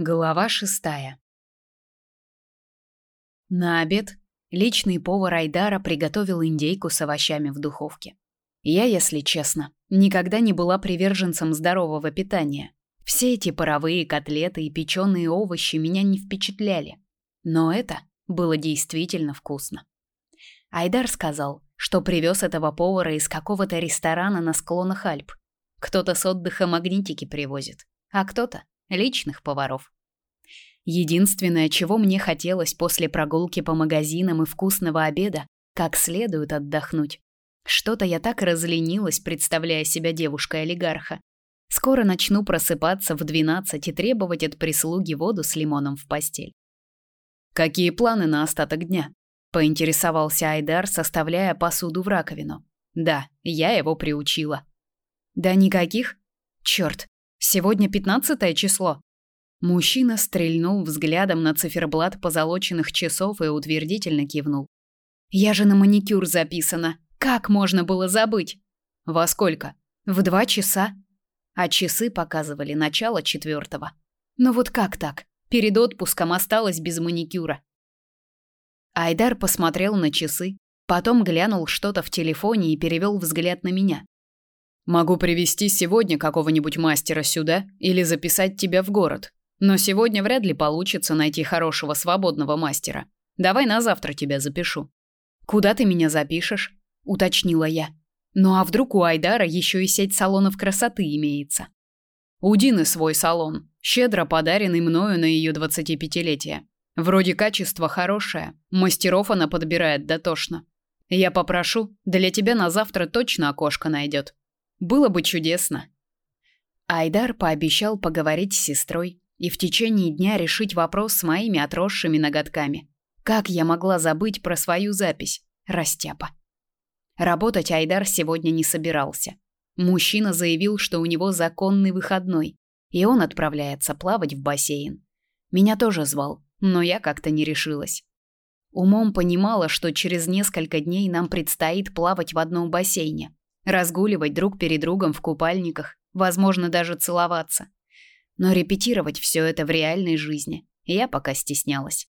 Глава шестая. На обед личный повар Айдара приготовил индейку с овощами в духовке. Я, если честно, никогда не была приверженцем здорового питания. Все эти паровые котлеты и печеные овощи меня не впечатляли. Но это было действительно вкусно. Айдар сказал, что привез этого повара из какого-то ресторана на склонах Альп. Кто-то с отдыха магнитики привозит, а кто-то личных поваров. Единственное, чего мне хотелось после прогулки по магазинам и вкусного обеда, как следует отдохнуть. Что-то я так разленилась, представляя себя девушкой-олигарха. Скоро начну просыпаться в 12 и требовать от прислуги воду с лимоном в постель. Какие планы на остаток дня? поинтересовался Айдар, составляя посуду в раковину. Да, я его приучила. Да никаких? Черт, Сегодня пятнадцатое число. Мужчина стрельнул взглядом на циферблат позолоченных часов и утвердительно кивнул. Я же на маникюр записана. Как можно было забыть? Во сколько? В два часа. А часы показывали начало четвертого. Но вот как так? Перед отпуском осталось без маникюра. Айдар посмотрел на часы, потом глянул что-то в телефоне и перевел взгляд на меня. Могу привести сегодня какого-нибудь мастера сюда или записать тебя в город. Но сегодня вряд ли получится найти хорошего свободного мастера. Давай на завтра тебя запишу. Куда ты меня запишешь? уточнила я. Ну а вдруг у Айдара еще и сеть салонов красоты имеется? У Дины свой салон, щедро подаренный мною на ее двадцатипятилетие. Вроде качество хорошее, мастеров она подбирает дотошно. Я попрошу, для тебя на завтра точно окошко найдет. Было бы чудесно. Айдар пообещал поговорить с сестрой и в течение дня решить вопрос с моими отросшими ноготками. Как я могла забыть про свою запись? Растяпа. Работать Айдар сегодня не собирался. Мужчина заявил, что у него законный выходной, и он отправляется плавать в бассейн. Меня тоже звал, но я как-то не решилась. Умом понимала, что через несколько дней нам предстоит плавать в одном бассейне, разгуливать друг перед другом в купальниках, возможно, даже целоваться. Но репетировать все это в реальной жизни я пока стеснялась.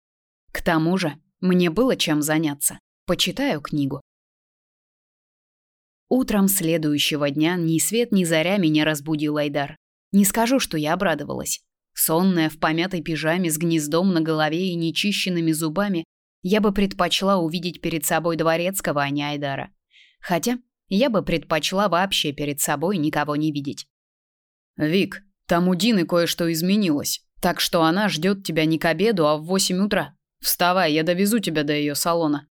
К тому же, мне было чем заняться. Почитаю книгу. Утром следующего дня ни свет ни заря меня разбудил Айдар. Не скажу, что я обрадовалась. Сонная в помятой пижаме с гнездом на голове и нечищенными зубами, я бы предпочла увидеть перед собой дворецкого, а не Айдара. Хотя я бы предпочла вообще перед собой никого не видеть. Вик, там у Дины кое-что изменилось, так что она ждет тебя не к обеду, а в восемь утра. Вставай, я довезу тебя до ее салона.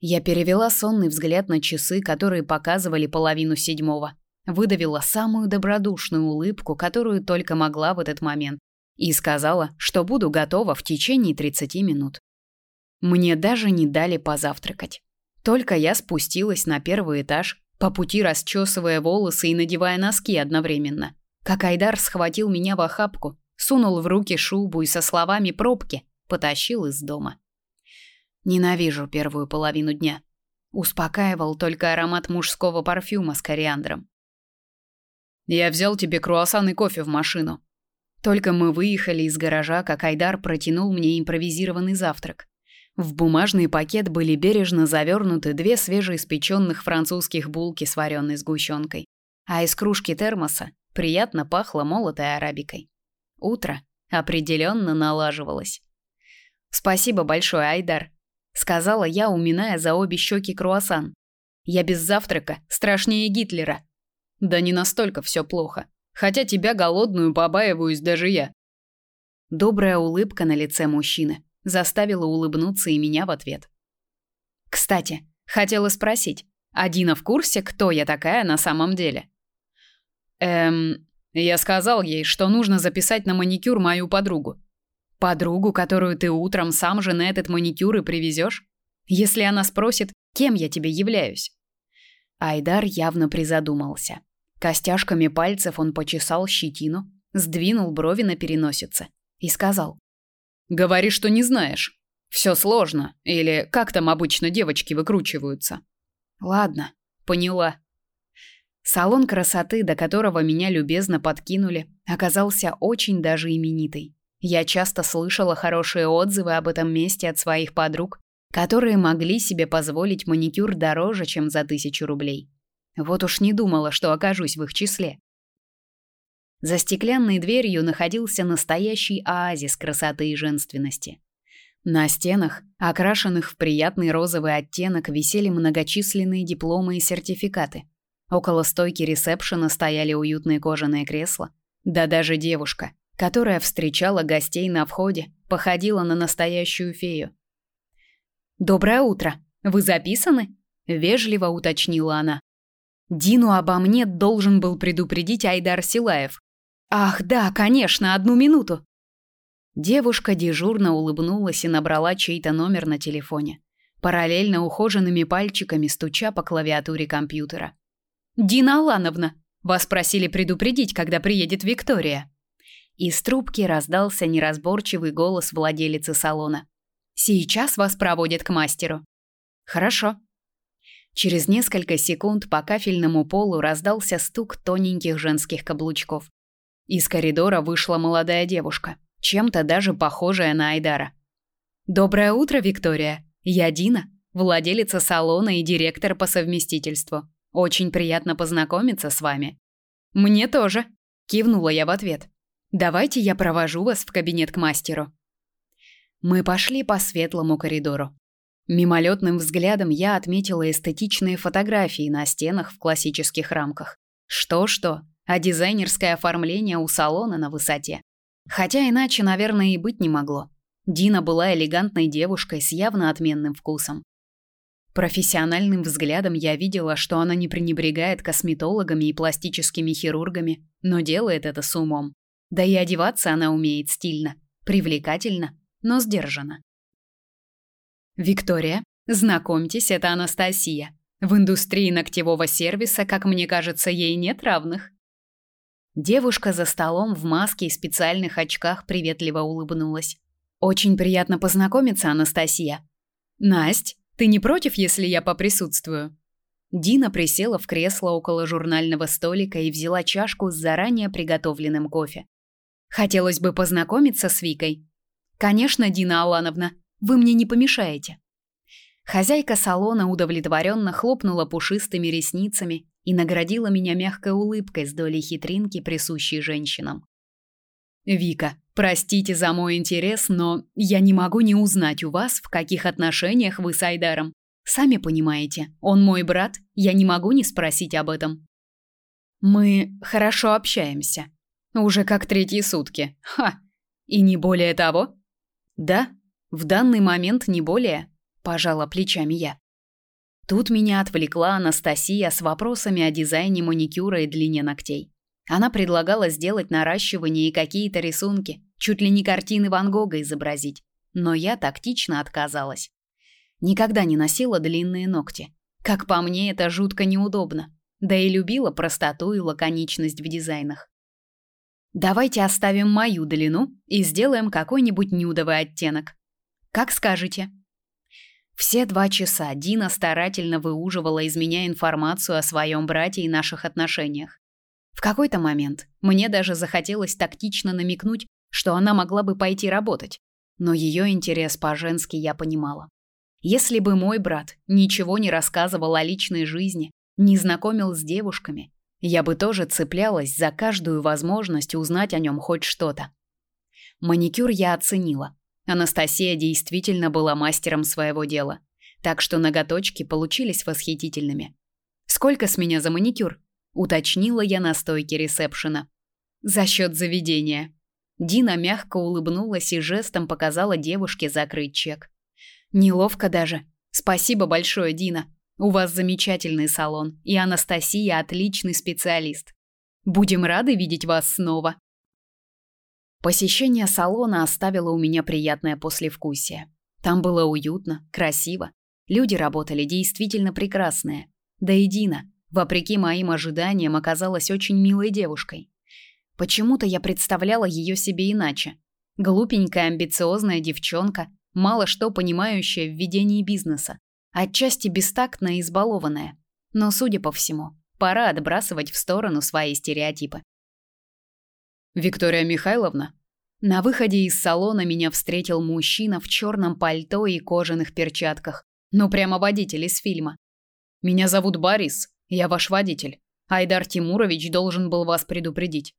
Я перевела сонный взгляд на часы, которые показывали половину седьмого, выдавила самую добродушную улыбку, которую только могла в этот момент, и сказала, что буду готова в течение 30 минут. Мне даже не дали позавтракать. Только я спустилась на первый этаж, по пути расчесывая волосы и надевая носки одновременно. Как Айдар схватил меня в охапку, сунул в руки шубу и со словами пробки потащил из дома. Ненавижу первую половину дня. Успокаивал только аромат мужского парфюма с кориандром. Я взял тебе круассан и кофе в машину. Только мы выехали из гаража, как Айдар протянул мне импровизированный завтрак. В бумажный пакет были бережно завернуты две свежеиспеченных французских булки с вареной сгущенкой, а из кружки термоса приятно пахло молотой арабикой. Утро определенно налаживалось. «Спасибо большое, Айдар», — сказала я, уминая за обе щеки круассан. «Я без завтрака страшнее Гитлера». «Да не настолько все плохо. Хотя тебя голодную побаиваюсь даже я». Добрая улыбка на лице мужчины заставила улыбнуться и меня в ответ. Кстати, хотела спросить, а Дина в курсе, кто я такая на самом деле? Эм, я сказал ей, что нужно записать на маникюр мою подругу. Подругу, которую ты утром сам же на этот маникюр и привезешь? Если она спросит, кем я тебе являюсь? Айдар явно призадумался. Костяшками пальцев он почесал щетину, сдвинул брови на переносице и сказал: Говори, что не знаешь. Все сложно, или как там обычно девочки выкручиваются. Ладно, поняла. Салон красоты, до которого меня любезно подкинули, оказался очень даже именитый. Я часто слышала хорошие отзывы об этом месте от своих подруг, которые могли себе позволить маникюр дороже, чем за тысячу рублей. Вот уж не думала, что окажусь в их числе. За стеклянной дверью находился настоящий оазис красоты и женственности. На стенах, окрашенных в приятный розовый оттенок, висели многочисленные дипломы и сертификаты. Около стойки ресепшена стояли уютные кожаные кресла. Да даже девушка, которая встречала гостей на входе, походила на настоящую фею. «Доброе утро. Вы записаны?» – вежливо уточнила она. Дину обо мне должен был предупредить Айдар Силаев. «Ах, да, конечно, одну минуту!» Девушка дежурно улыбнулась и набрала чей-то номер на телефоне, параллельно ухоженными пальчиками стуча по клавиатуре компьютера. «Дина Алановна, вас просили предупредить, когда приедет Виктория». Из трубки раздался неразборчивый голос владелицы салона. «Сейчас вас проводят к мастеру». «Хорошо». Через несколько секунд по кафельному полу раздался стук тоненьких женских каблучков. Из коридора вышла молодая девушка, чем-то даже похожая на Айдара. «Доброе утро, Виктория. Я Дина, владелица салона и директор по совместительству. Очень приятно познакомиться с вами». «Мне тоже», – кивнула я в ответ. «Давайте я провожу вас в кабинет к мастеру». Мы пошли по светлому коридору. Мимолетным взглядом я отметила эстетичные фотографии на стенах в классических рамках. Что-что, а дизайнерское оформление у салона на высоте. Хотя иначе, наверное, и быть не могло. Дина была элегантной девушкой с явно отменным вкусом. Профессиональным взглядом я видела, что она не пренебрегает косметологами и пластическими хирургами, но делает это с умом. Да и одеваться она умеет стильно, привлекательно, но сдержанно. Виктория, знакомьтесь, это Анастасия. В индустрии ногтевого сервиса, как мне кажется, ей нет равных. Девушка за столом в маске и специальных очках приветливо улыбнулась. Очень приятно познакомиться, Анастасия. Насть, ты не против, если я поприсутствую? Дина присела в кресло около журнального столика и взяла чашку с заранее приготовленным кофе. Хотелось бы познакомиться с Викой. Конечно, Дина Алановна, вы мне не помешаете. Хозяйка салона удовлетворенно хлопнула пушистыми ресницами и наградила меня мягкой улыбкой с долей хитринки, присущей женщинам. Вика, простите за мой интерес, но я не могу не узнать у вас, в каких отношениях вы с Айдаром. Сами понимаете, он мой брат, я не могу не спросить об этом. Мы хорошо общаемся. Уже как третьи сутки. Ха. И не более того? Да, в данный момент не более, пожала плечами я. Тут меня отвлекла Анастасия с вопросами о дизайне маникюра и длине ногтей. Она предлагала сделать наращивание и какие-то рисунки, чуть ли не картины Ван Гога изобразить, но я тактично отказалась. Никогда не носила длинные ногти. Как по мне, это жутко неудобно. Да и любила простоту и лаконичность в дизайнах. Давайте оставим мою длину и сделаем какой-нибудь нюдовый оттенок. Как скажете. Все два часа Дина старательно выуживала из меня информацию о своем брате и наших отношениях. В какой-то момент мне даже захотелось тактично намекнуть, что она могла бы пойти работать, но ее интерес по-женски я понимала. Если бы мой брат ничего не рассказывал о личной жизни, не знакомил с девушками, я бы тоже цеплялась за каждую возможность узнать о нем хоть что-то. Маникюр я оценила. Анастасия действительно была мастером своего дела, так что ноготочки получились восхитительными. Сколько с меня за маникюр? уточнила я на стойке ресепшена. За счет заведения. Дина мягко улыбнулась и жестом показала девушке закрыть чек. Неловко даже. Спасибо большое, Дина. У вас замечательный салон, и Анастасия отличный специалист. Будем рады видеть вас снова. Посещение салона оставило у меня приятное послевкусие. Там было уютно, красиво. Люди работали действительно прекрасные. Да и Дина, вопреки моим ожиданиям, оказалась очень милой девушкой. Почему-то я представляла ее себе иначе. Глупенькая, амбициозная девчонка, мало что понимающая в ведении бизнеса, отчасти бестактная и избалованная. Но, судя по всему, пора отбрасывать в сторону свои стереотипы. Виктория Михайловна, На выходе из салона меня встретил мужчина в черном пальто и кожаных перчатках. Ну прямо водитель из фильма. Меня зовут Борис, я ваш водитель. Айдар Тимурович должен был вас предупредить.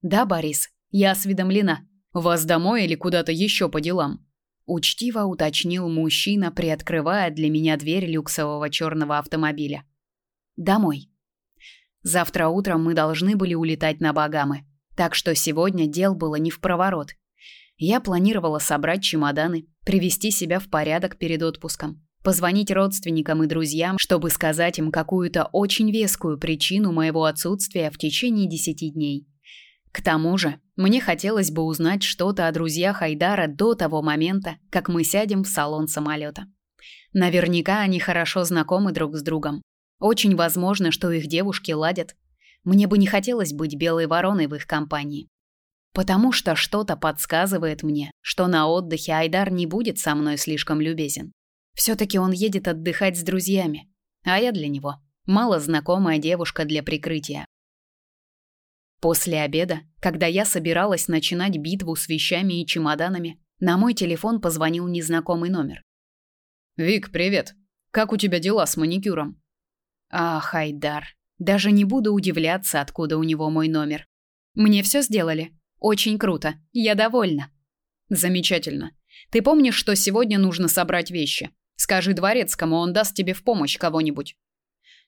Да, Борис, я осведомлена. Вас домой или куда-то еще по делам? Учтиво уточнил мужчина, приоткрывая для меня дверь люксового черного автомобиля. Домой. Завтра утром мы должны были улетать на Багамы, так что сегодня дел было не в проворот. Я планировала собрать чемоданы, привести себя в порядок перед отпуском, позвонить родственникам и друзьям, чтобы сказать им какую-то очень вескую причину моего отсутствия в течение десяти дней. К тому же, мне хотелось бы узнать что-то о друзьях Айдара до того момента, как мы сядем в салон самолета. Наверняка они хорошо знакомы друг с другом. Очень возможно, что их девушки ладят. Мне бы не хотелось быть белой вороной в их компании. Потому что что-то подсказывает мне, что на отдыхе Айдар не будет со мной слишком любезен. все таки он едет отдыхать с друзьями, а я для него мало знакомая девушка для прикрытия. После обеда, когда я собиралась начинать битву с вещами и чемоданами, на мой телефон позвонил незнакомый номер. Вик, привет. Как у тебя дела с маникюром? Ах, Айдар, даже не буду удивляться, откуда у него мой номер. Мне все сделали. Очень круто. Я довольна. Замечательно. Ты помнишь, что сегодня нужно собрать вещи? Скажи дворецкому, он даст тебе в помощь кого-нибудь.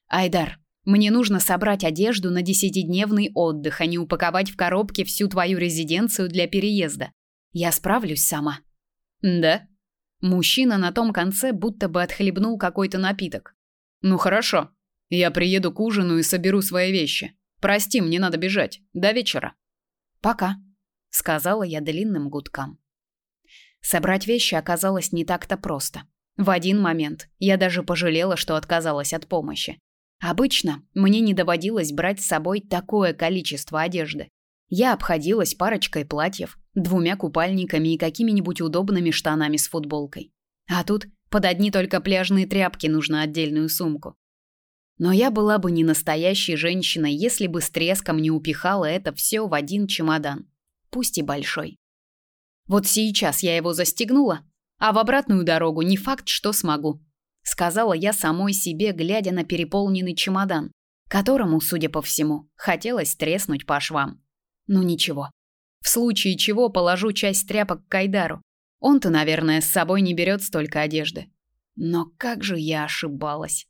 Айдар, мне нужно собрать одежду на десятидневный отдых, а не упаковать в коробки всю твою резиденцию для переезда. Я справлюсь сама. Да? Мужчина на том конце будто бы отхлебнул какой-то напиток. Ну хорошо. Я приеду к ужину и соберу свои вещи. Прости, мне надо бежать. До вечера. Пока, сказала я длинным гудкам. Собрать вещи оказалось не так-то просто. В один момент я даже пожалела, что отказалась от помощи. Обычно мне не доводилось брать с собой такое количество одежды. Я обходилась парочкой платьев, двумя купальниками и какими-нибудь удобными штанами с футболкой. А тут под одни только пляжные тряпки нужно отдельную сумку. Но я была бы не настоящей женщиной, если бы с треском не упихала это все в один чемодан, пусть и большой. Вот сейчас я его застегнула, а в обратную дорогу не факт, что смогу сказала я самой себе, глядя на переполненный чемодан, которому, судя по всему, хотелось треснуть по швам. Ну ничего. В случае чего положу часть тряпок к Кайдару. Он-то, наверное, с собой не берет столько одежды. Но как же я ошибалась.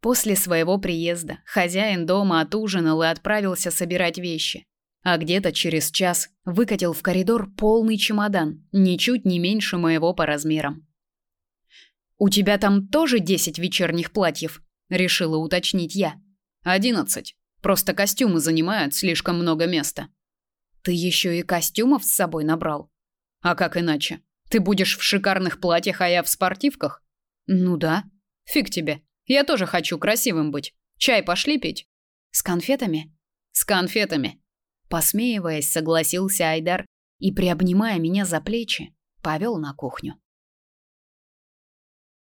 После своего приезда хозяин дома отужинал и отправился собирать вещи. А где-то через час выкатил в коридор полный чемодан, ничуть не меньше моего по размерам. У тебя там тоже десять вечерних платьев, решила уточнить я. Одиннадцать. Просто костюмы занимают слишком много места. Ты еще и костюмов с собой набрал? А как иначе? Ты будешь в шикарных платьях, а я в спортивках? Ну да. Фиг тебе. Я тоже хочу красивым быть. Чай пошли пить? С конфетами? С конфетами. Посмеиваясь, согласился Айдар и приобнимая меня за плечи, повел на кухню.